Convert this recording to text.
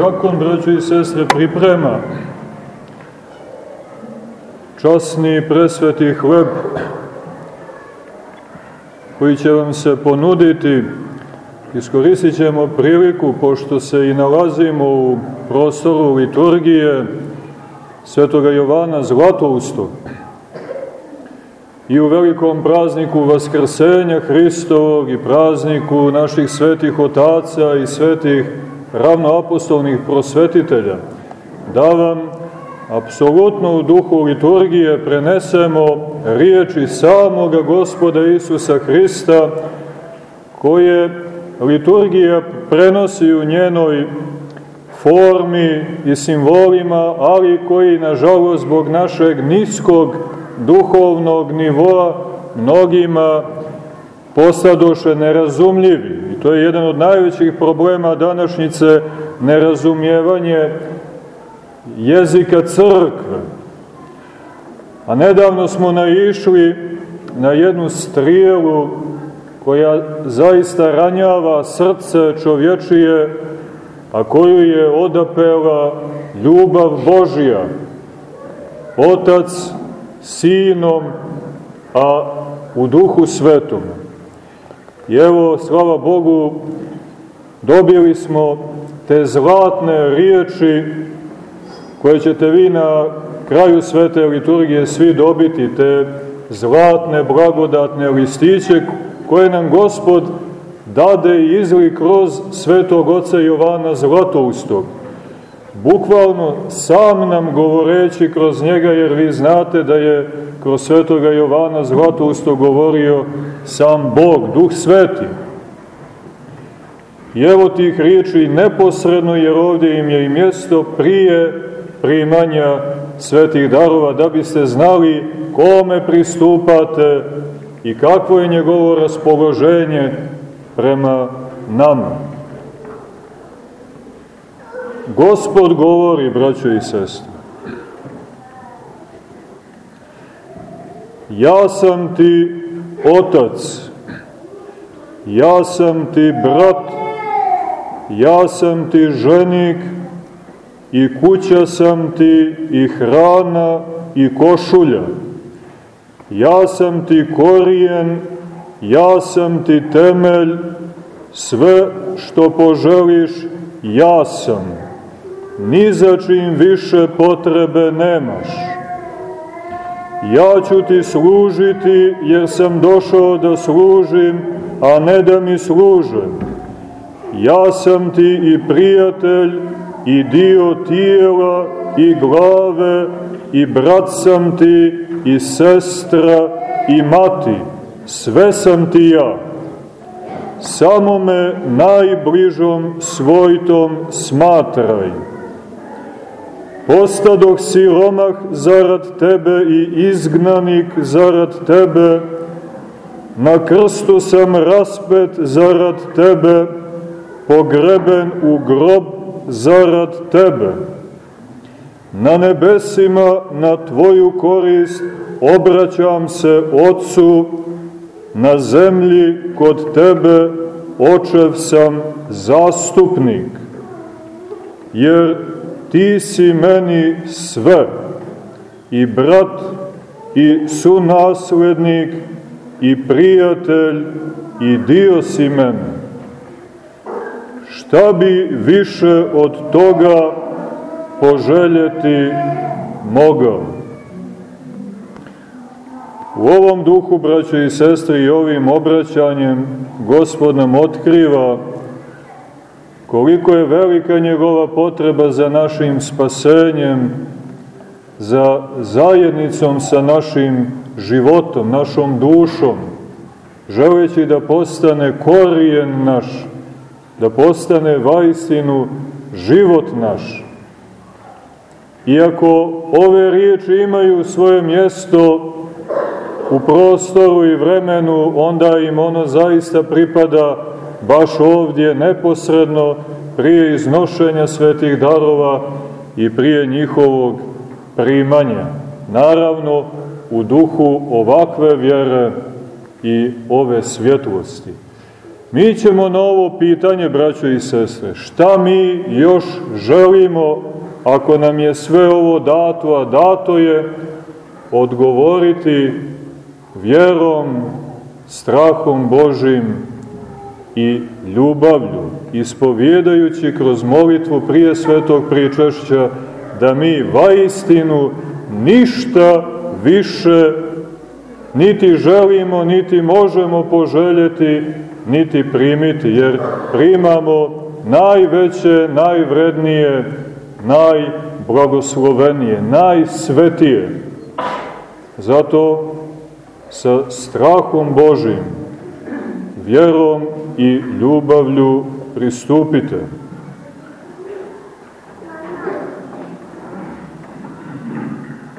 džakon, braćo i sestre, priprema časni presveti hleb koji će vam se ponuditi. Iskoristit ćemo priliku, pošto se i nalazimo u prostoru liturgije svetoga Jovana Zlatoustog i u velikom prazniku Vaskrsenja Hristovog i prazniku naših svetih otaca i svetih ravnoapostolnih prosvetitelja, da vam apsolutno u duhu liturgije prenesemo riječi samoga gospoda Isusa Hrista, koje liturgija prenosi u njenoj formi i simbolima, ali koji, nažalost, zbog našeg niskog duhovnog nivoa mnogima postadoše nerazumljivi. To je jedan od najvećih problema današnjice, nerazumijevanje jezika crkve. A nedavno smo naišli na jednu strijelu koja zaista ranjava srce čovječije, a koju je odapela ljubav Božija. Otac Sinom, a u duhu svetom. I evo, slava Bogu, dobili smo te zlatne riječi koje ćete vi na kraju svete liturgije svi dobiti, te zlatne, blagodatne listiće koje nam Gospod dade i izli kroz svetog oca Jovana Zlatoustog. Bukvalno sam nam govoreći kroz njega, jer vi znate da je kroz svetoga Jovana Zlatoustog govorio sam Bog, Duh Sveti. I evo tih riječi neposredno, jer ovdje im je i mjesto prije primanja svetih darova, da biste znali kome pristupate i kakvo je njegovo raspoloženje prema nama. Gospod govori, braćo i sestre, ja sam ti otac, ja sam ti brat, ja sam ti ženik, i kuća sam ti i hrana i košulja. Ja sam ti korijen, ja sam ti temelj, sve što poželiš, ja sam. Ni za čim više potrebe nemaš. Ja ću ti služiti jer sam došao da služim, a ne da mi služe. Ja sam ti i prijatelj i dio tijela i glave i brat sam ti i sestra i mati, sve sam ti ja. Samo me najbližom svojtom smatraj. Postadoh siromah zarad tebe i izgnanik zarad tebe, na krstu sam raspet zarad tebe, pogreben u grob zarad Tebe. Na nebesima na Tvoju korist obraćam se Otcu, na zemlji kod Tebe očev sam zastupnik, jer Ti si meni sve, i brat, i sunaslednik, i prijatelj, i dio si mene Šta bi više od toga poželjeti mogao? U ovom duhu, braće i sestre, i ovim obraćanjem Gospod nam otkriva koliko je velika njegova potreba za našim spasenjem, za zajednicom sa našim životom, našom dušom, želeći da postane korijen naš, da postane vajstinu život naš. Iako ove riječi imaju svoje mjesto u prostoru i vremenu, onda im ono zaista pripada baš ovdje neposredno prije iznošenja svetih darova i prije njihovog primanja. Naravno, u duhu ovakve vjere i ove svjetlosti. Mi ćemo na ovo pitanje, braćo i sestre, šta mi još želimo ako nam je sve ovo dato, a dato je odgovoriti vjerom, strahom Božim i ljubavlju, ispovjedajući kroz molitvu prije svetog pričešća da mi vaistinu ništa više niti želimo, niti možemo poželjeti, niti primiti, jer primamo najveće, najvrednije, najblagoslovenije, najsvetije. Zato sa strahom Božim, vjerom i ljubavlju pristupite